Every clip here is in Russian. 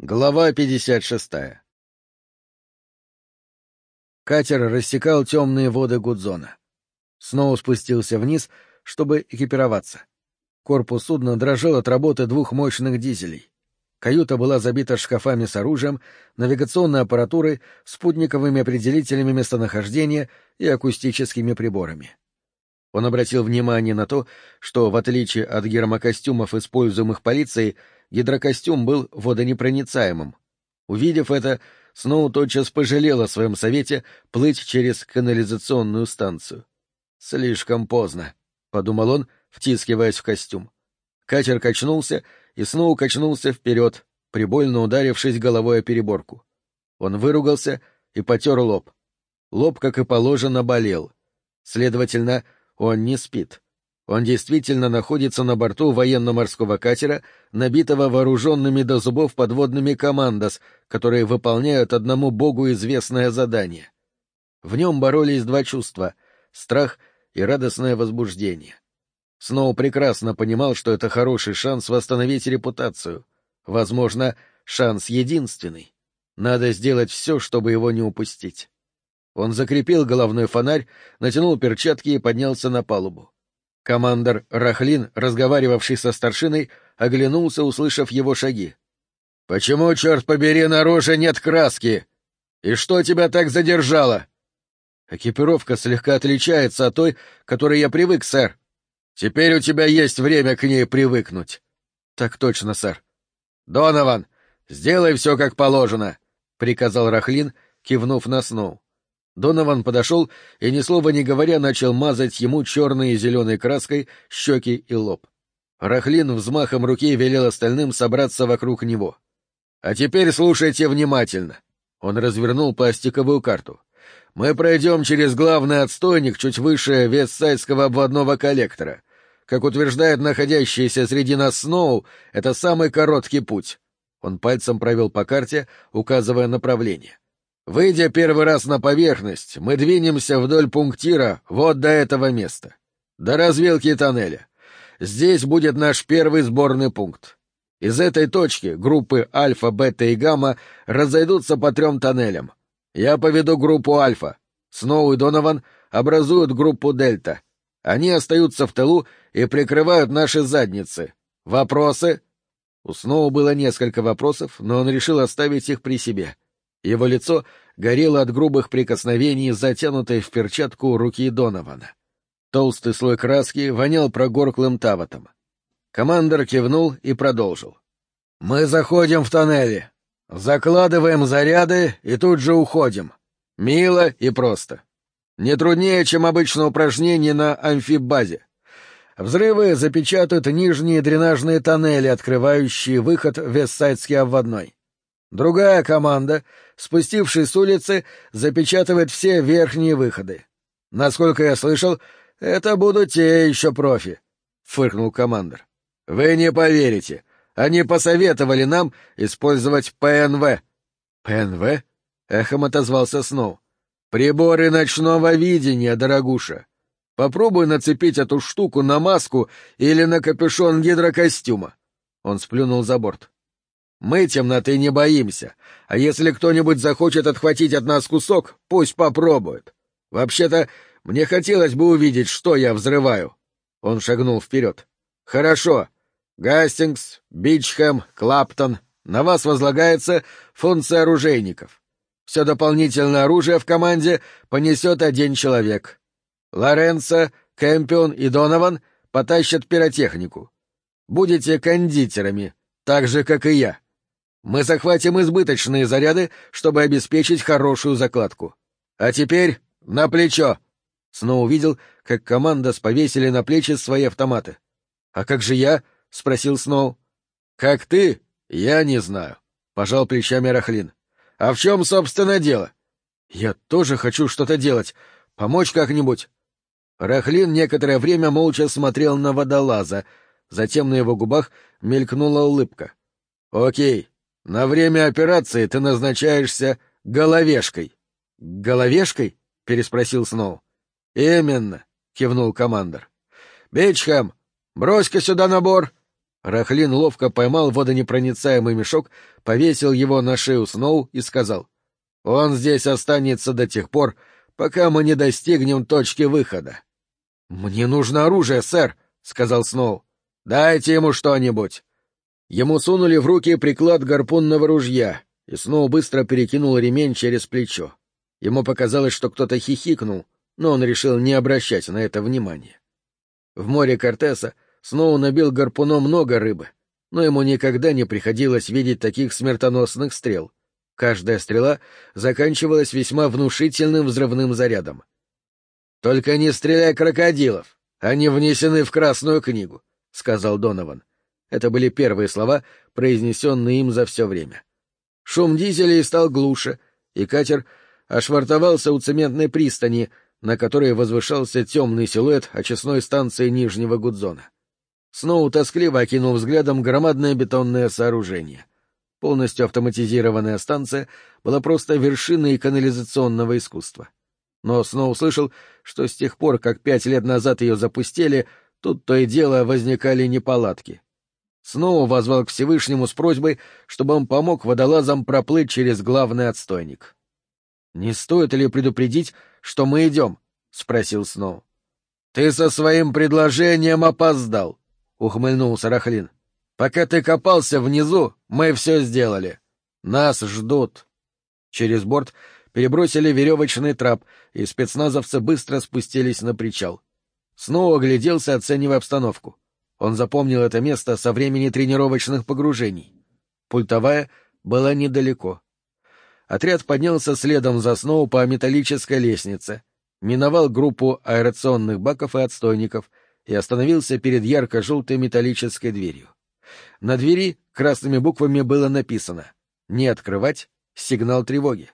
Глава 56 Катер рассекал темные воды Гудзона. Сноу спустился вниз, чтобы экипироваться. Корпус судна дрожал от работы двух мощных дизелей. Каюта была забита шкафами с оружием, навигационной аппаратурой, спутниковыми определителями местонахождения и акустическими приборами. Он обратил внимание на то, что, в отличие от гермокостюмов, используемых полицией, гидрокостюм был водонепроницаемым. Увидев это, Сноу тотчас пожалел о своем совете плыть через канализационную станцию. «Слишком поздно», — подумал он, втискиваясь в костюм. Катер качнулся, и Сноу качнулся вперед, прибольно ударившись головой о переборку. Он выругался и потер лоб. Лоб, как и положено, болел. Следовательно, он не спит. Он действительно находится на борту военно-морского катера, набитого вооруженными до зубов подводными командос, которые выполняют одному богу известное задание. В нем боролись два чувства — страх и радостное возбуждение. Сноу прекрасно понимал, что это хороший шанс восстановить репутацию. Возможно, шанс единственный. Надо сделать все, чтобы его не упустить. Он закрепил головной фонарь, натянул перчатки и поднялся на палубу. Командор Рахлин, разговаривавший со старшиной, оглянулся, услышав его шаги. — Почему, черт побери, на роже нет краски? И что тебя так задержало? — Экипировка слегка отличается от той, которой я привык, сэр. — Теперь у тебя есть время к ней привыкнуть. — Так точно, сэр. — Донован, сделай все как положено, — приказал Рахлин, кивнув на Сноу. Донован подошел и, ни слова не говоря, начал мазать ему черной и зеленой краской щеки и лоб. Рахлин взмахом руки велел остальным собраться вокруг него. — А теперь слушайте внимательно. Он развернул пластиковую карту. Мы пройдем через главный отстойник чуть выше Вестсайдского обводного коллектора. Как утверждает находящийся среди нас Сноу, это самый короткий путь. Он пальцем провел по карте, указывая направление. — Выйдя первый раз на поверхность, мы двинемся вдоль пунктира вот до этого места. До развилки тоннеля. Здесь будет наш первый сборный пункт. Из этой точки группы Альфа, Бета и Гамма разойдутся по трем тоннелям. Я поведу группу Альфа. Сноу и Донован образуют группу Дельта. Они остаются в тылу и прикрывают наши задницы. Вопросы? У Сноу было несколько вопросов, но он решил оставить их при себе. — его лицо горело от грубых прикосновений, затянутой в перчатку руки Донована. Толстый слой краски вонял прогорклым тавотом. Командор кивнул и продолжил. «Мы заходим в тоннели, закладываем заряды и тут же уходим. Мило и просто. Не труднее, чем обычное упражнение на амфибазе. Взрывы запечатают нижние дренажные тоннели, открывающие выход в Вестсайдский обводной. Другая команда, спустившись с улицы, запечатывает все верхние выходы. Насколько я слышал, это будут те еще профи, — фыркнул командир. — Вы не поверите. Они посоветовали нам использовать ПНВ. — ПНВ? — эхом отозвался Сноу. — Приборы ночного видения, дорогуша. Попробуй нацепить эту штуку на маску или на капюшон гидрокостюма. Он сплюнул за борт. Мы темноты не боимся, а если кто-нибудь захочет отхватить от нас кусок, пусть попробует. Вообще-то, мне хотелось бы увидеть, что я взрываю. Он шагнул вперед. Хорошо. Гастингс, Бичхэм, Клаптон, на вас возлагается функция оружейников. Все дополнительное оружие в команде понесет один человек. Лоренцо, Кэмпион и Донован потащат пиротехнику. Будете кондитерами, так же, как и я. Мы захватим избыточные заряды, чтобы обеспечить хорошую закладку. А теперь на плечо!» Снова увидел, как команда сповесили на плечи свои автоматы. «А как же я?» — спросил Сноу. «Как ты? Я не знаю», — пожал плечами Рахлин. «А в чем, собственно, дело?» «Я тоже хочу что-то делать. Помочь как-нибудь?» Рахлин некоторое время молча смотрел на водолаза, затем на его губах мелькнула улыбка. «Окей, на время операции ты назначаешься головешкой. — Головешкой? — переспросил Сноу. — Именно, — кивнул командор. — Бичхэм, брось-ка сюда набор. Рахлин ловко поймал водонепроницаемый мешок, повесил его на шею Сноу и сказал. — Он здесь останется до тех пор, пока мы не достигнем точки выхода. — Мне нужно оружие, сэр, — сказал Сноу. — Дайте ему что-нибудь. Ему сунули в руки приклад гарпунного ружья, и Сноу быстро перекинул ремень через плечо. Ему показалось, что кто-то хихикнул, но он решил не обращать на это внимания. В море Кортеса Сноу набил гарпуном много рыбы, но ему никогда не приходилось видеть таких смертоносных стрел. Каждая стрела заканчивалась весьма внушительным взрывным зарядом. «Только не стреляй крокодилов! Они внесены в Красную книгу», — сказал Донован. Это были первые слова, произнесенные им за все время. Шум дизелей стал глуше, и катер ошвартовался у цементной пристани, на которой возвышался темный силуэт очистной станции Нижнего Гудзона. Сноу тоскливо окинул взглядом громадное бетонное сооружение. Полностью автоматизированная станция была просто вершиной канализационного искусства. Но Сноу услышал, что с тех пор, как пять лет назад ее запустили, тут то и дело возникали неполадки. Сноу возвал к Всевышнему с просьбой, чтобы он помог водолазам проплыть через главный отстойник. — Не стоит ли предупредить, что мы идем? — спросил Сноу. — Ты со своим предложением опоздал, — ухмыльнулся Рахлин. — Пока ты копался внизу, мы все сделали. Нас ждут. Через борт перебросили веревочный трап, и спецназовцы быстро спустились на причал. Снова огляделся, оценивая обстановку. Он запомнил это место со времени тренировочных погружений. Пультовая была недалеко. Отряд поднялся следом за Сноу по металлической лестнице, миновал группу аэрационных баков и отстойников — и остановился перед ярко-желтой металлической дверью. На двери красными буквами было написано «Не открывать. Сигнал тревоги».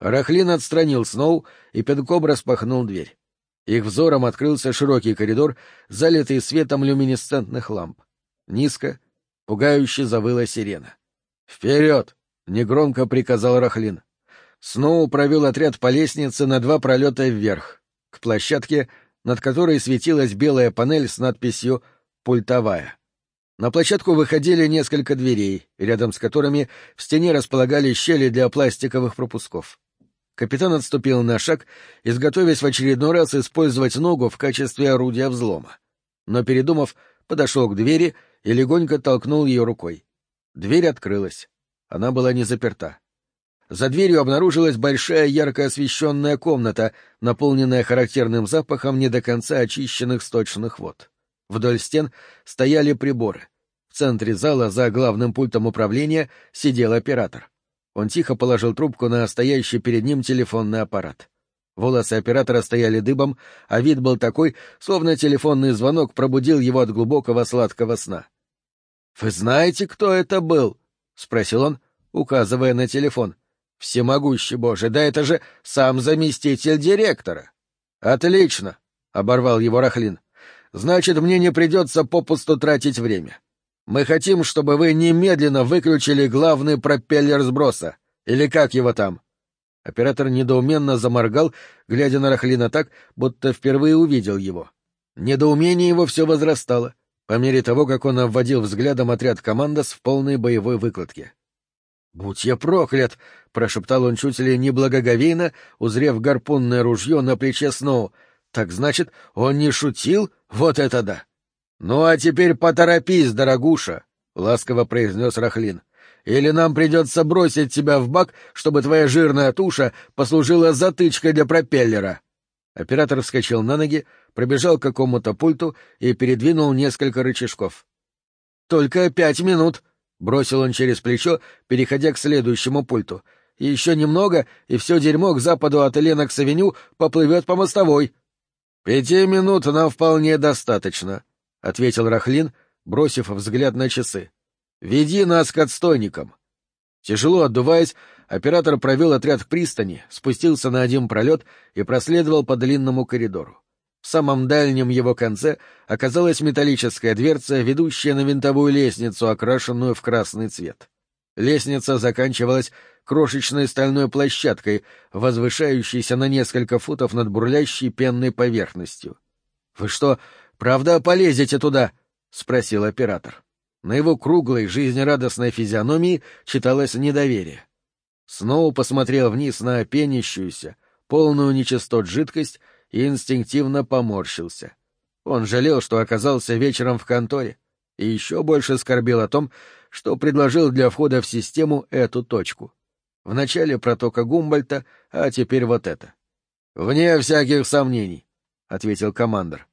Рахлин отстранил Сноу и пинком распахнул дверь. Их взором открылся широкий коридор, залитый светом люминесцентных ламп. Низко, пугающе завыла сирена. «Вперед!» — негромко приказал Рахлин. Сноу провел отряд по лестнице на два пролета вверх, к площадке, над которой светилась белая панель с надписью «Пультовая». На площадку выходили несколько дверей, рядом с которыми в стене располагались щели для пластиковых пропусков. Капитан отступил на шаг, изготовясь в очередной раз использовать ногу в качестве орудия взлома. Но, передумав, подошел к двери и легонько толкнул ее рукой. Дверь открылась. Она была не заперта. За дверью обнаружилась большая ярко освещенная комната, наполненная характерным запахом не до конца очищенных сточных вод. Вдоль стен стояли приборы. В центре зала за главным пультом управления сидел оператор. Он тихо положил трубку на стоящий перед ним телефонный аппарат. Волосы оператора стояли дыбом, а вид был такой, словно телефонный звонок пробудил его от глубокого сладкого сна. — Вы знаете, кто это был? — спросил он, указывая на телефон. Всемогущий Боже, да это же сам заместитель директора. Отлично, оборвал его Рахлин. Значит, мне не придется попусту тратить время. Мы хотим, чтобы вы немедленно выключили главный пропеллер сброса. Или как его там? Оператор недоуменно заморгал, глядя на Рахлина так, будто впервые увидел его. Недоумение его все возрастало, по мере того, как он обводил взглядом отряд командос в полной боевой выкладке. «Будь я проклят!» — прошептал он чуть ли не благоговейно, узрев гарпунное ружье на плече Сноу. «Так значит, он не шутил? Вот это да!» «Ну а теперь поторопись, дорогуша!» — ласково произнес Рахлин. «Или нам придется бросить тебя в бак, чтобы твоя жирная туша послужила затычкой для пропеллера!» Оператор вскочил на ноги, пробежал к какому-то пульту и передвинул несколько рычажков. «Только пять минут!» Бросил он через плечо, переходя к следующему пульту. Еще немного, и все дерьмо к западу от Ленокс-авеню поплывет по мостовой. — Пяти минут нам вполне достаточно, — ответил Рахлин, бросив взгляд на часы. — Веди нас к отстойникам. Тяжело отдуваясь, оператор провел отряд к пристани, спустился на один пролет и проследовал по длинному коридору. В самом дальнем его конце оказалась металлическая дверца, ведущая на винтовую лестницу, окрашенную в красный цвет. Лестница заканчивалась крошечной стальной площадкой, возвышающейся на несколько футов над бурлящей пенной поверхностью. — Вы что, правда полезете туда? — спросил оператор. На его круглой, жизнерадостной физиономии читалось недоверие. Сноу посмотрел вниз на пенящуюся, полную нечистот жидкость и инстинктивно поморщился. Он жалел, что оказался вечером в конторе, и еще больше скорбел о том, что предложил для входа в систему эту точку. В начале протока Гумбольта, а теперь вот это. — Вне всяких сомнений, — ответил командор. —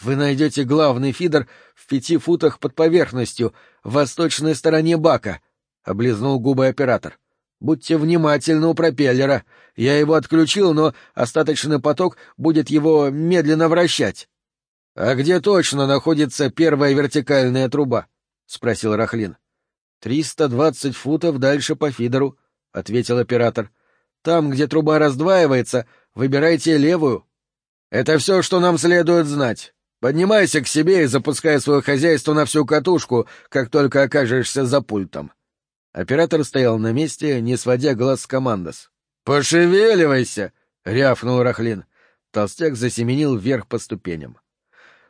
Вы найдете главный фидер в пяти футах под поверхностью, в восточной стороне бака, — облизнул губы оператор. — Будьте внимательны у пропеллера. Я его отключил, но остаточный поток будет его медленно вращать. — А где точно находится первая вертикальная труба? — спросил Рахлин. — Триста двадцать футов дальше по фидеру, — ответил оператор. — Там, где труба раздваивается, выбирайте левую. — Это все, что нам следует знать. Поднимайся к себе и запускай свое хозяйство на всю катушку, как только окажешься за пультом. Оператор стоял на месте, не сводя глаз с командос. — Пошевеливайся! — рявкнул Рахлин. Толстяк засеменил вверх по ступеням.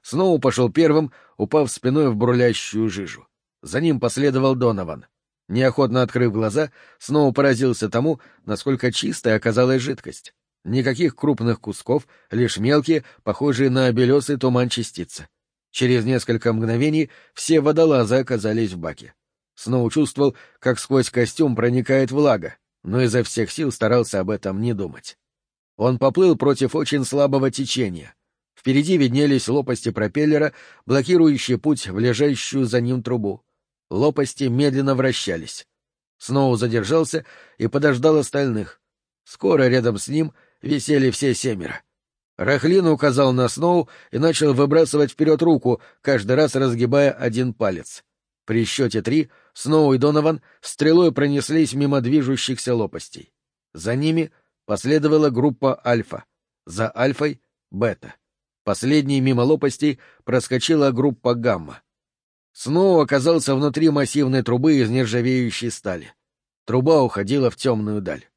Снова пошел первым, упав спиной в бурлящую жижу. За ним последовал Донован. Неохотно открыв глаза, снова поразился тому, насколько чистой оказалась жидкость. Никаких крупных кусков, лишь мелкие, похожие на белесый туман частицы. Через несколько мгновений все водолазы оказались в баке. Сноу чувствовал, как сквозь костюм проникает влага, но изо всех сил старался об этом не думать. Он поплыл против очень слабого течения. Впереди виднелись лопасти пропеллера, блокирующие путь в лежащую за ним трубу. Лопасти медленно вращались. Сноу задержался и подождал остальных. Скоро рядом с ним висели все семеро. Рахлин указал на Сноу и начал выбрасывать вперед руку, каждый раз разгибая один палец. При счете три Сноу и Донован стрелой пронеслись мимо движущихся лопастей. За ними последовала группа Альфа. За Альфой — Бета. Последней мимо лопастей проскочила группа Гамма. Снова оказался внутри массивной трубы из нержавеющей стали. Труба уходила в темную даль.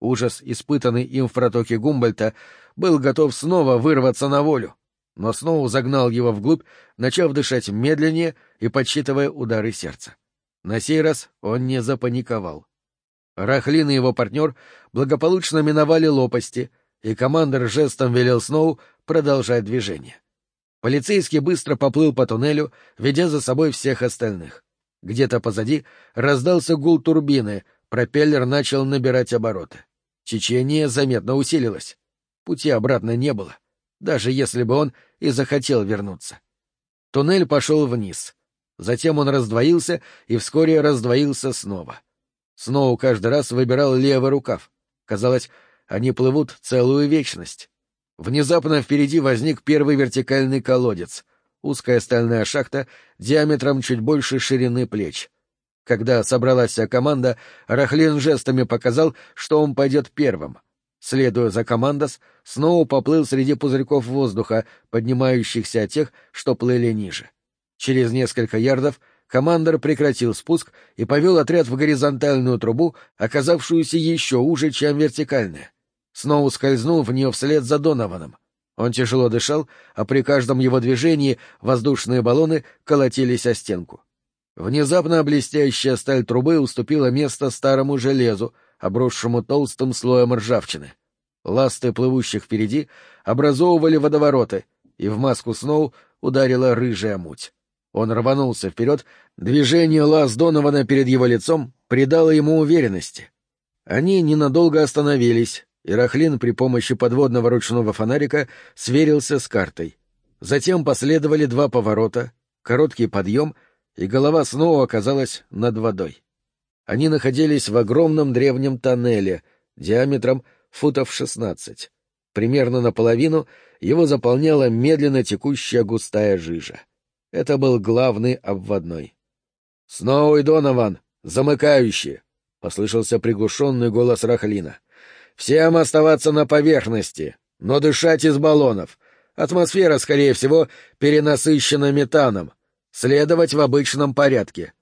Ужас, испытанный им в протоке Гумбольта, был готов снова вырваться на волю, но снова загнал его вглубь, начав дышать медленнее и подсчитывая удары сердца. На сей раз он не запаниковал. Рахлин и его партнер благополучно миновали лопасти, и командир жестом велел Сноу продолжать движение. Полицейский быстро поплыл по туннелю, ведя за собой всех остальных. Где-то позади раздался гул турбины, пропеллер начал набирать обороты. Течение заметно усилилось. Пути обратно не было, даже если бы он и захотел вернуться. Туннель пошел вниз. Затем он раздвоился и вскоре раздвоился снова. Снова каждый раз выбирал левый рукав. Казалось, они плывут целую вечность. Внезапно впереди возник первый вертикальный колодец, узкая стальная шахта диаметром чуть больше ширины плеч. Когда собралась вся команда, Рахлин жестами показал, что он пойдет первым. Следуя за командос, снова поплыл среди пузырьков воздуха, поднимающихся от тех, что плыли ниже. Через несколько ярдов командор прекратил спуск и повел отряд в горизонтальную трубу, оказавшуюся еще уже, чем вертикальная. Сноу скользнул в нее вслед за Донованом. Он тяжело дышал, а при каждом его движении воздушные баллоны колотились о стенку. Внезапно блестящая сталь трубы уступила место старому железу, обросшему толстым слоем ржавчины. Ласты плывущих впереди образовывали водовороты, и в маску Сноу ударила рыжая муть. Он рванулся вперед, движение лаз Донована перед его лицом придало ему уверенности. Они ненадолго остановились, и Рахлин при помощи подводного ручного фонарика сверился с картой. Затем последовали два поворота, короткий подъем, и голова снова оказалась над водой. Они находились в огромном древнем тоннеле, диаметром футов шестнадцать. Примерно наполовину его заполняла медленно текущая густая жижа. Это был главный обводной. — Сноу и Донован, замыкающие! — послышался приглушенный голос Рахлина. Всем оставаться на поверхности, но дышать из баллонов. Атмосфера, скорее всего, перенасыщена метаном. Следовать в обычном порядке.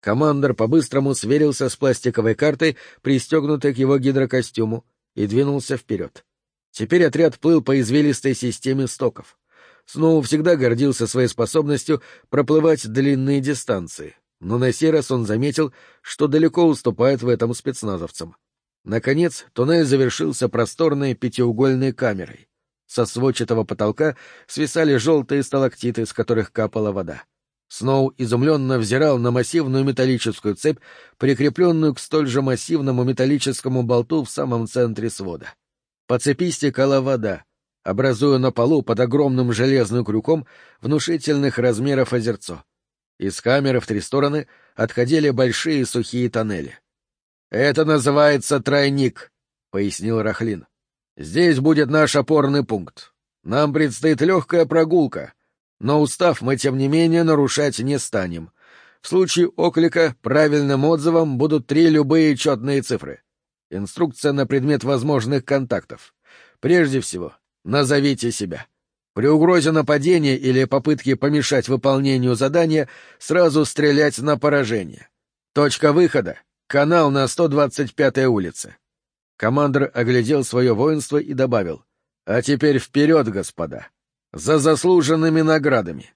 Командор по-быстрому сверился с пластиковой картой, пристегнутой к его гидрокостюму, и двинулся вперед. Теперь отряд плыл по извилистой системе стоков. Сноу всегда гордился своей способностью проплывать длинные дистанции, но на сей раз он заметил, что далеко уступает в этом спецназовцам. Наконец, туннель завершился просторной пятиугольной камерой. Со сводчатого потолка свисали желтые сталактиты, с которых капала вода. Сноу изумленно взирал на массивную металлическую цепь, прикрепленную к столь же массивному металлическому болту в самом центре свода. По цепи стекала вода, образуя на полу под огромным железным крюком внушительных размеров озерцо. Из камеры в три стороны отходили большие сухие тоннели. «Это называется тройник», — пояснил Рахлин. «Здесь будет наш опорный пункт. Нам предстоит легкая прогулка, но устав мы, тем не менее, нарушать не станем. В случае оклика правильным отзывом будут три любые четные цифры. Инструкция на предмет возможных контактов. Прежде всего, назовите себя. При угрозе нападения или попытке помешать выполнению задания сразу стрелять на поражение. Точка выхода — канал на 125-й улице. Командор оглядел свое воинство и добавил. «А теперь вперед, господа! За заслуженными наградами!»